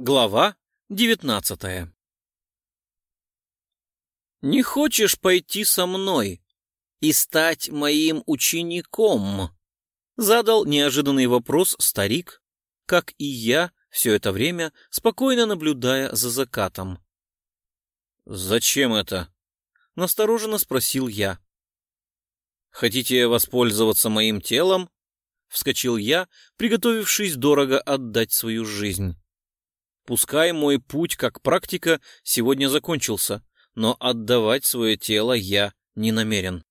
Глава девятнадцатая «Не хочешь пойти со мной и стать моим учеником?» Задал неожиданный вопрос старик, как и я все это время, спокойно наблюдая за закатом. «Зачем это?» — настороженно спросил я. «Хотите воспользоваться моим телом?» — вскочил я, приготовившись дорого отдать свою жизнь. Пускай мой путь как практика сегодня закончился, но отдавать свое тело я не намерен.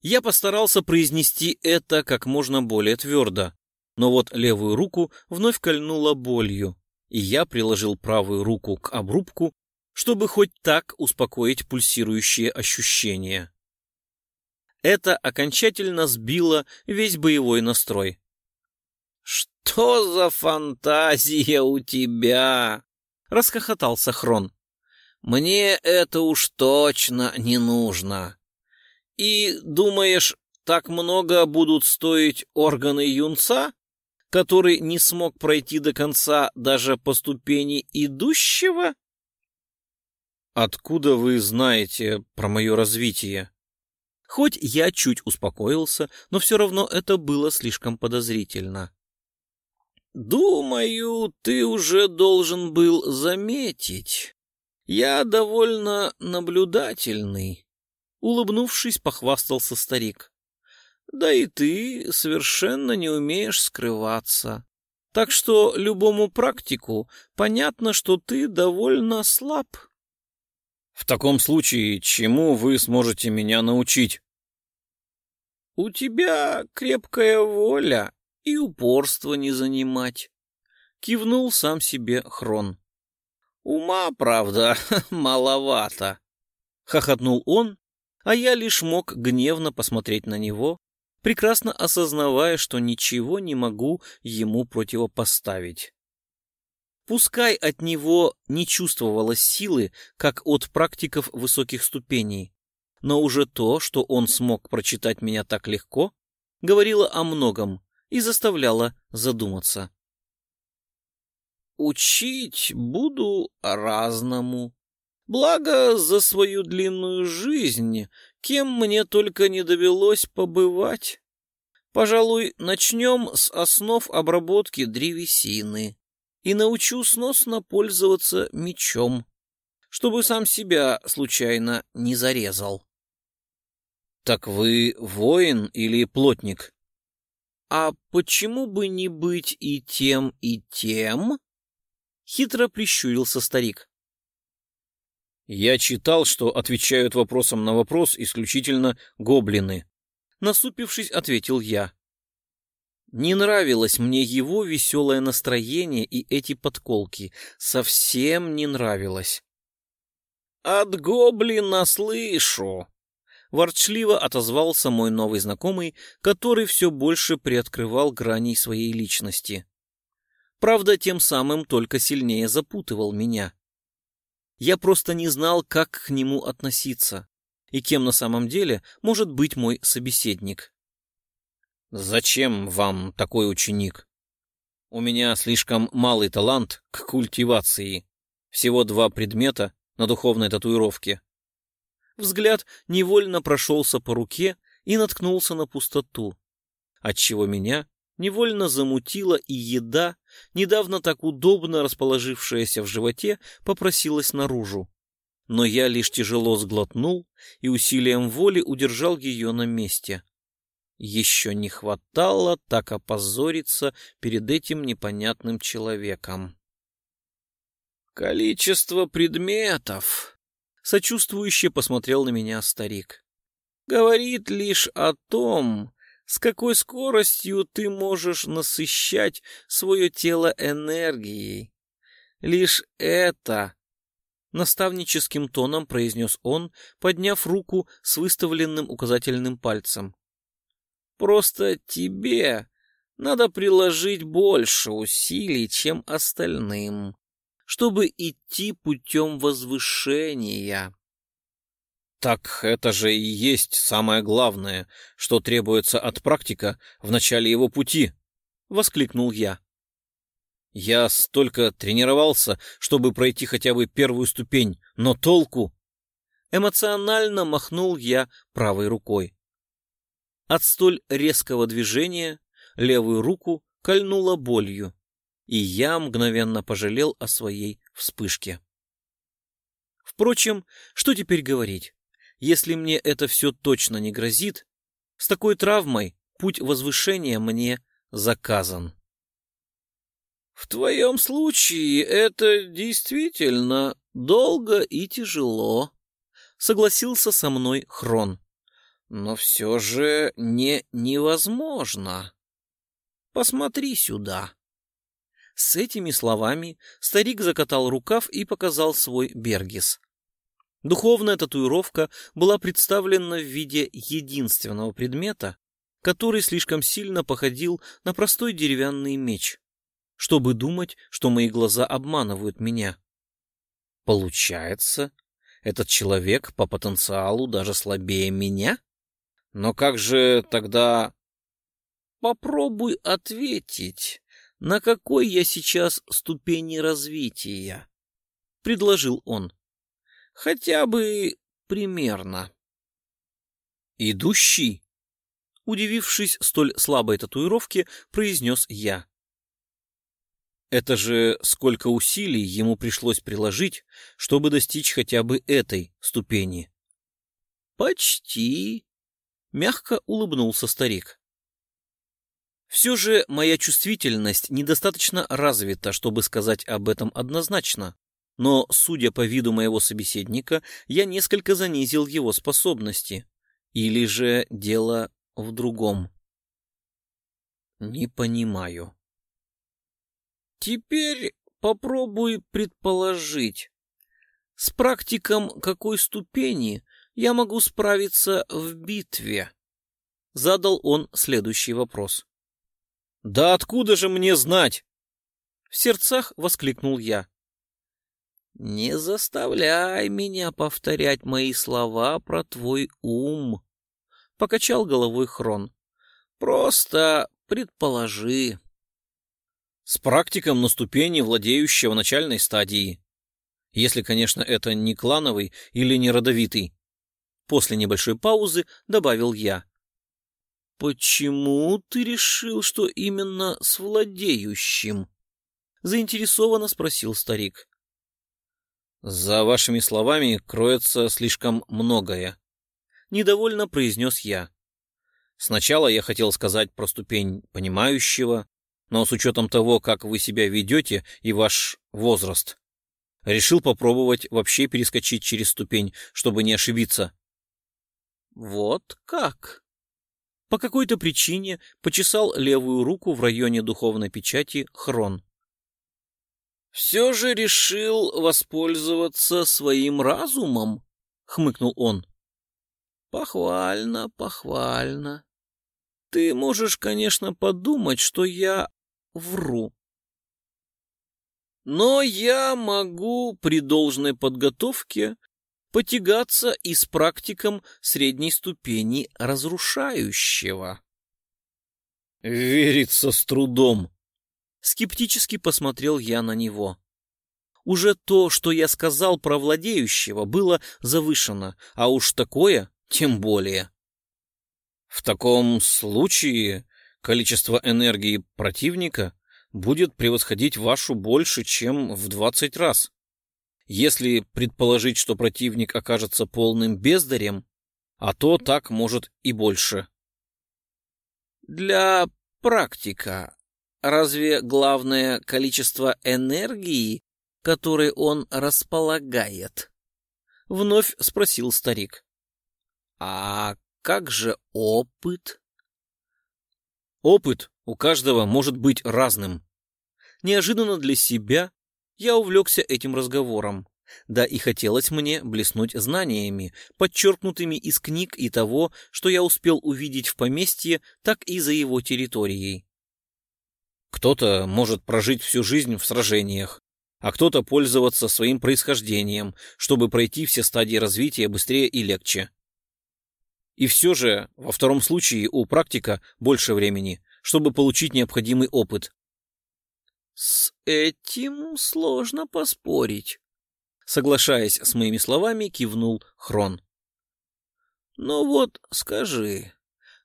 Я постарался произнести это как можно более твердо, но вот левую руку вновь кольнула болью, и я приложил правую руку к обрубку, чтобы хоть так успокоить пульсирующие ощущения. Это окончательно сбило весь боевой настрой. «Что за фантазия у тебя?» — расхохотался Хрон. «Мне это уж точно не нужно. И, думаешь, так много будут стоить органы юнца, который не смог пройти до конца даже по ступени идущего?» «Откуда вы знаете про мое развитие?» Хоть я чуть успокоился, но все равно это было слишком подозрительно. «Думаю, ты уже должен был заметить. Я довольно наблюдательный», — улыбнувшись, похвастался старик. «Да и ты совершенно не умеешь скрываться. Так что любому практику понятно, что ты довольно слаб». В таком случае, чему вы сможете меня научить? У тебя крепкая воля и упорство не занимать. Кивнул сам себе Хрон. Ума, правда, маловато. Хохотнул он, а я лишь мог гневно посмотреть на него, прекрасно осознавая, что ничего не могу ему противопоставить. Пускай от него не чувствовалось силы, как от практиков высоких ступеней, но уже то, что он смог прочитать меня так легко, говорило о многом и заставляло задуматься. «Учить буду разному. Благо, за свою длинную жизнь, кем мне только не довелось побывать. Пожалуй, начнем с основ обработки древесины и научу сносно пользоваться мечом, чтобы сам себя случайно не зарезал. Так вы воин или плотник? А почему бы не быть и тем, и тем? Хитро прищурился старик. Я читал, что отвечают вопросом на вопрос исключительно гоблины. Насупившись, ответил я. Не нравилось мне его веселое настроение и эти подколки. Совсем не нравилось. «От гоблина слышу!» Ворчливо отозвался мой новый знакомый, который все больше приоткрывал грани своей личности. Правда, тем самым только сильнее запутывал меня. Я просто не знал, как к нему относиться и кем на самом деле может быть мой собеседник. «Зачем вам такой ученик? У меня слишком малый талант к культивации. Всего два предмета на духовной татуировке. Взгляд невольно прошелся по руке и наткнулся на пустоту, отчего меня невольно замутила и еда, недавно так удобно расположившаяся в животе, попросилась наружу. Но я лишь тяжело сглотнул и усилием воли удержал ее на месте. Еще не хватало так опозориться перед этим непонятным человеком. «Количество предметов!» — сочувствующе посмотрел на меня старик. «Говорит лишь о том, с какой скоростью ты можешь насыщать свое тело энергией. Лишь это...» Наставническим тоном произнес он, подняв руку с выставленным указательным пальцем. Просто тебе надо приложить больше усилий, чем остальным, чтобы идти путем возвышения. Так это же и есть самое главное, что требуется от практика в начале его пути, — воскликнул я. Я столько тренировался, чтобы пройти хотя бы первую ступень, но толку... Эмоционально махнул я правой рукой. От столь резкого движения левую руку кольнуло болью, и я мгновенно пожалел о своей вспышке. Впрочем, что теперь говорить? Если мне это все точно не грозит, с такой травмой путь возвышения мне заказан. В твоем случае это действительно долго и тяжело, согласился со мной Хрон. Но все же не невозможно. Посмотри сюда. С этими словами старик закатал рукав и показал свой бергис. Духовная татуировка была представлена в виде единственного предмета, который слишком сильно походил на простой деревянный меч чтобы думать, что мои глаза обманывают меня. Получается, этот человек по потенциалу даже слабее меня? Но как же тогда... Попробуй ответить, на какой я сейчас ступени развития, — предложил он. Хотя бы примерно. Идущий, удивившись столь слабой татуировке, произнес я. Это же сколько усилий ему пришлось приложить, чтобы достичь хотя бы этой ступени. «Почти», — мягко улыбнулся старик. Все же моя чувствительность недостаточно развита, чтобы сказать об этом однозначно, но, судя по виду моего собеседника, я несколько занизил его способности. Или же дело в другом. Не понимаю. Теперь попробуй предположить, с практиком какой ступени я могу справиться в битве? Задал он следующий вопрос. Да откуда же мне знать? В сердцах воскликнул я. Не заставляй меня повторять мои слова про твой ум, покачал головой Хрон. Просто предположи с практиком на ступени владеющего начальной стадии. Если, конечно, это не клановый или не родовитый. После небольшой паузы добавил я. «Почему ты решил, что именно с владеющим?» Заинтересованно спросил старик. «За вашими словами кроется слишком многое», — недовольно произнес я. Сначала я хотел сказать про ступень понимающего, но с учетом того, как вы себя ведете и ваш возраст. Решил попробовать вообще перескочить через ступень, чтобы не ошибиться. Вот как? По какой-то причине почесал левую руку в районе духовной печати Хрон. Все же решил воспользоваться своим разумом, хмыкнул он. Похвально, похвально. Ты можешь, конечно, подумать, что я вру. Но я могу при должной подготовке потягаться и с практиком средней ступени разрушающего. Верится с трудом. Скептически посмотрел я на него. Уже то, что я сказал про владеющего, было завышено, а уж такое тем более. В таком случае количество энергии противника будет превосходить вашу больше, чем в 20 раз. Если предположить, что противник окажется полным бездарем, а то так может и больше. Для практика разве главное количество энергии, которой он располагает? Вновь спросил старик. А как же опыт? Опыт у каждого может быть разным. Неожиданно для себя я увлекся этим разговором. Да и хотелось мне блеснуть знаниями, подчеркнутыми из книг и того, что я успел увидеть в поместье, так и за его территорией. Кто-то может прожить всю жизнь в сражениях, а кто-то пользоваться своим происхождением, чтобы пройти все стадии развития быстрее и легче. И все же, во втором случае у практика больше времени, чтобы получить необходимый опыт. С этим сложно поспорить. Соглашаясь с моими словами, кивнул Хрон. Ну вот, скажи,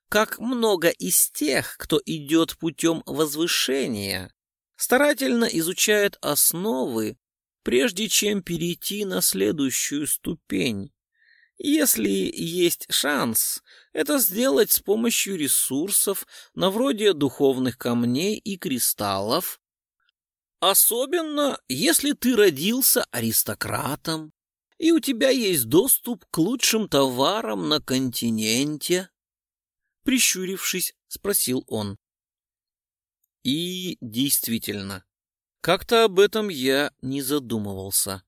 как много из тех, кто идет путем возвышения, старательно изучает основы, прежде чем перейти на следующую ступень? Если есть шанс, это сделать с помощью ресурсов на вроде духовных камней и кристаллов, особенно если ты родился аристократом и у тебя есть доступ к лучшим товарам на континенте. Прищурившись, спросил он. И действительно, как-то об этом я не задумывался.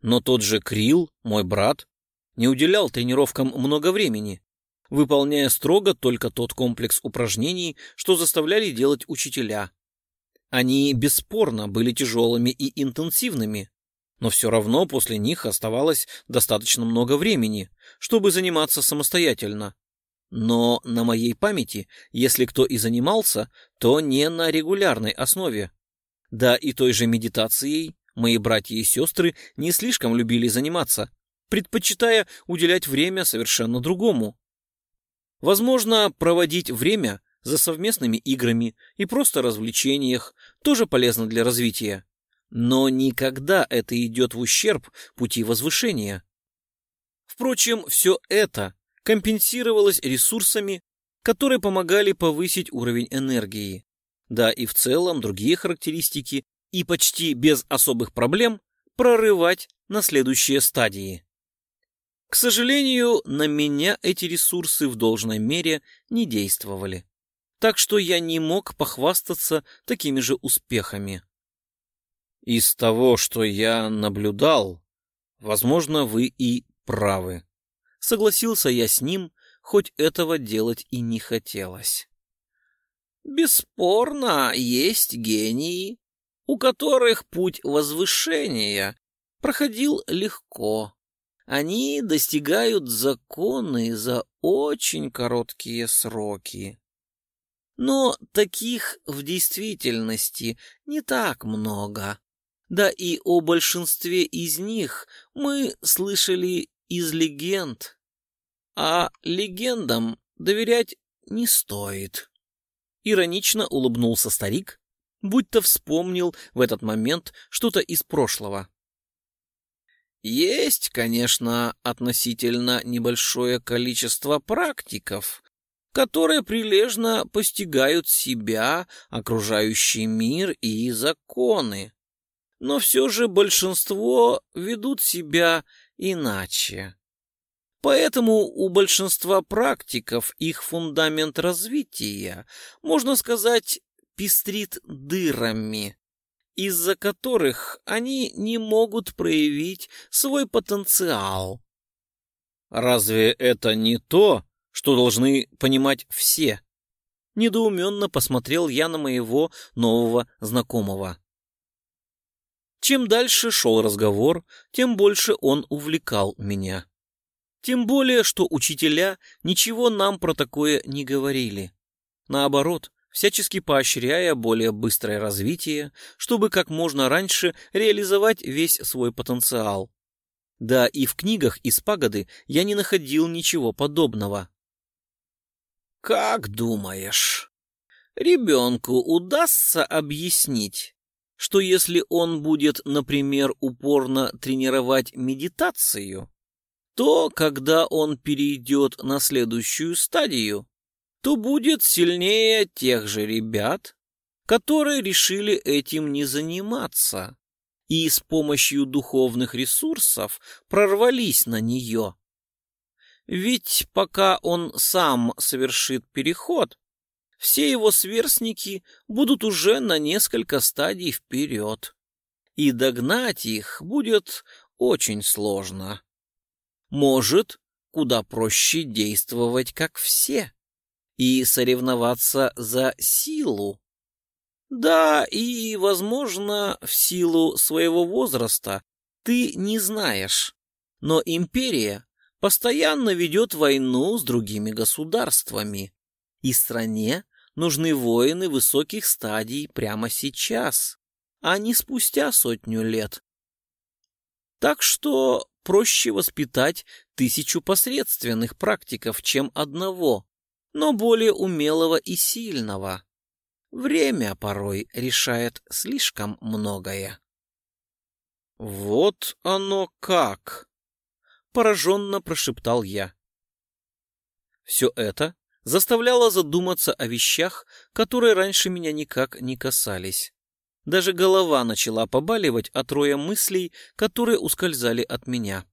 Но тот же Крил, мой брат, не уделял тренировкам много времени, выполняя строго только тот комплекс упражнений, что заставляли делать учителя. Они бесспорно были тяжелыми и интенсивными, но все равно после них оставалось достаточно много времени, чтобы заниматься самостоятельно. Но на моей памяти, если кто и занимался, то не на регулярной основе. Да и той же медитацией мои братья и сестры не слишком любили заниматься, предпочитая уделять время совершенно другому. Возможно, проводить время за совместными играми и просто развлечениях тоже полезно для развития. Но никогда это идет в ущерб пути возвышения. Впрочем, все это компенсировалось ресурсами, которые помогали повысить уровень энергии. Да и в целом другие характеристики и почти без особых проблем прорывать на следующие стадии. К сожалению, на меня эти ресурсы в должной мере не действовали, так что я не мог похвастаться такими же успехами. Из того, что я наблюдал, возможно, вы и правы. Согласился я с ним, хоть этого делать и не хотелось. Бесспорно, есть гении, у которых путь возвышения проходил легко, они достигают законы за очень короткие сроки. Но таких в действительности не так много. Да и о большинстве из них мы слышали из легенд. А легендам доверять не стоит. Иронично улыбнулся старик, будто вспомнил в этот момент что-то из прошлого. Есть, конечно, относительно небольшое количество практиков, которые прилежно постигают себя, окружающий мир и законы. Но все же большинство ведут себя иначе. Поэтому у большинства практиков их фундамент развития, можно сказать, пестрит дырами, из-за которых они не могут проявить свой потенциал. Разве это не то, что должны понимать все? Недоуменно посмотрел я на моего нового знакомого. Чем дальше шел разговор, тем больше он увлекал меня. Тем более, что учителя ничего нам про такое не говорили. Наоборот, всячески поощряя более быстрое развитие, чтобы как можно раньше реализовать весь свой потенциал. Да и в книгах из пагоды я не находил ничего подобного. «Как думаешь, ребенку удастся объяснить, что если он будет, например, упорно тренировать медитацию, то, когда он перейдет на следующую стадию, то будет сильнее тех же ребят, которые решили этим не заниматься и с помощью духовных ресурсов прорвались на нее. Ведь пока он сам совершит переход, все его сверстники будут уже на несколько стадий вперед, и догнать их будет очень сложно. Может, куда проще действовать как все и соревноваться за силу. Да, и, возможно, в силу своего возраста ты не знаешь, но империя постоянно ведет войну с другими государствами, и стране нужны воины высоких стадий прямо сейчас. а не спустя сотню лет. Так что проще воспитать тысячу посредственных практиков, чем одного, но более умелого и сильного. Время порой решает слишком многое. «Вот оно как!» — пораженно прошептал я. Все это заставляло задуматься о вещах, которые раньше меня никак не касались. Даже голова начала побаливать от роя мыслей, которые ускользали от меня.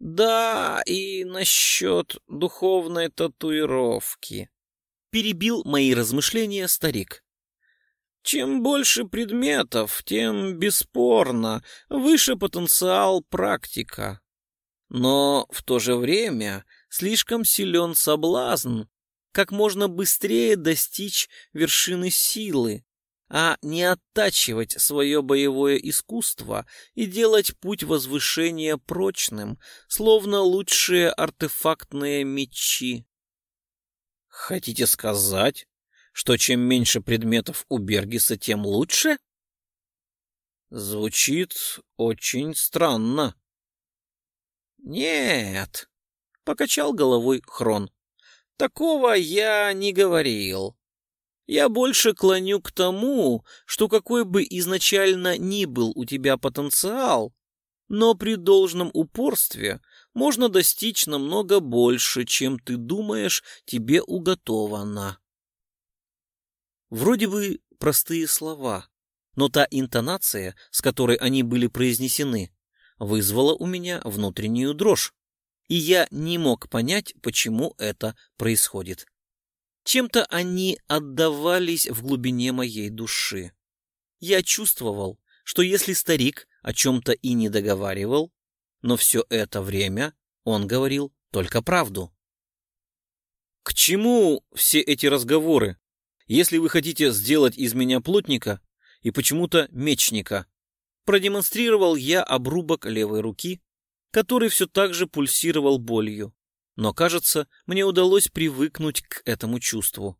«Да, и насчет духовной татуировки», — перебил мои размышления старик. «Чем больше предметов, тем, бесспорно, выше потенциал практика. Но в то же время слишком силен соблазн как можно быстрее достичь вершины силы, а не оттачивать свое боевое искусство и делать путь возвышения прочным, словно лучшие артефактные мечи. Хотите сказать, что чем меньше предметов у Бергиса, тем лучше? Звучит очень странно. Нет, покачал головой Хрон. Такого я не говорил. Я больше клоню к тому, что какой бы изначально ни был у тебя потенциал, но при должном упорстве можно достичь намного больше, чем ты думаешь тебе уготовано. Вроде бы простые слова, но та интонация, с которой они были произнесены, вызвала у меня внутреннюю дрожь, и я не мог понять, почему это происходит. Чем-то они отдавались в глубине моей души. Я чувствовал, что если старик о чем-то и не договаривал, но все это время он говорил только правду. «К чему все эти разговоры, если вы хотите сделать из меня плотника и почему-то мечника?» Продемонстрировал я обрубок левой руки, который все так же пульсировал болью но, кажется, мне удалось привыкнуть к этому чувству.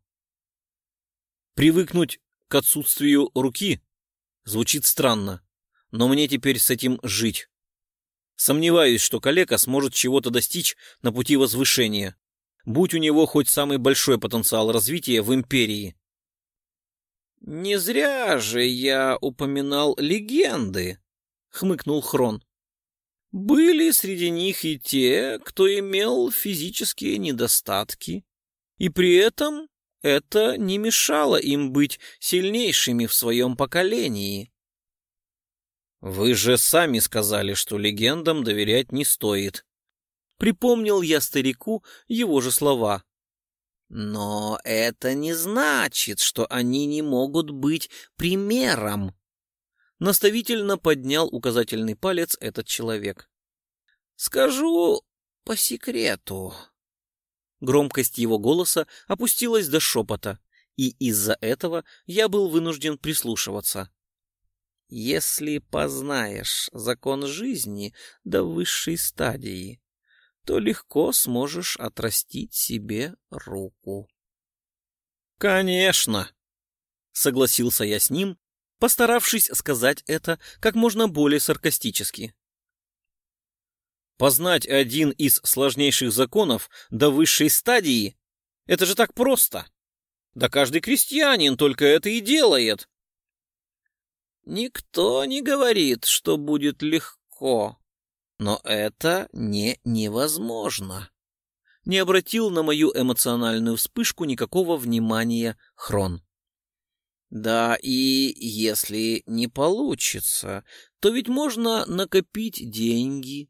Привыкнуть к отсутствию руки звучит странно, но мне теперь с этим жить. Сомневаюсь, что калека сможет чего-то достичь на пути возвышения, будь у него хоть самый большой потенциал развития в империи. «Не зря же я упоминал легенды», — хмыкнул Хрон. Были среди них и те, кто имел физические недостатки, и при этом это не мешало им быть сильнейшими в своем поколении. «Вы же сами сказали, что легендам доверять не стоит», — припомнил я старику его же слова. «Но это не значит, что они не могут быть примером», Наставительно поднял указательный палец этот человек. «Скажу по секрету». Громкость его голоса опустилась до шепота, и из-за этого я был вынужден прислушиваться. «Если познаешь закон жизни до высшей стадии, то легко сможешь отрастить себе руку». «Конечно!» — согласился я с ним, постаравшись сказать это как можно более саркастически. Познать один из сложнейших законов до высшей стадии — это же так просто. Да каждый крестьянин только это и делает. Никто не говорит, что будет легко, но это не невозможно. Не обратил на мою эмоциональную вспышку никакого внимания Хрон. Да, и если не получится, то ведь можно накопить деньги,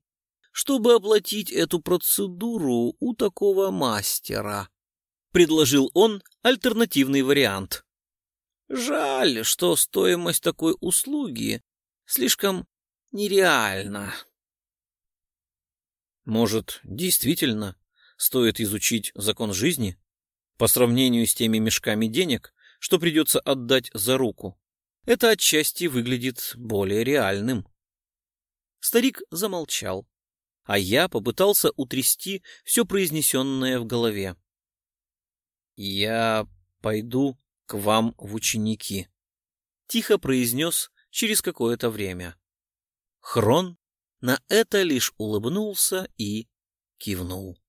чтобы оплатить эту процедуру у такого мастера. Предложил он альтернативный вариант. Жаль, что стоимость такой услуги слишком нереальна. Может, действительно стоит изучить закон жизни по сравнению с теми мешками денег, что придется отдать за руку. Это отчасти выглядит более реальным. Старик замолчал, а я попытался утрясти все произнесенное в голове. «Я пойду к вам в ученики», тихо произнес через какое-то время. Хрон на это лишь улыбнулся и кивнул.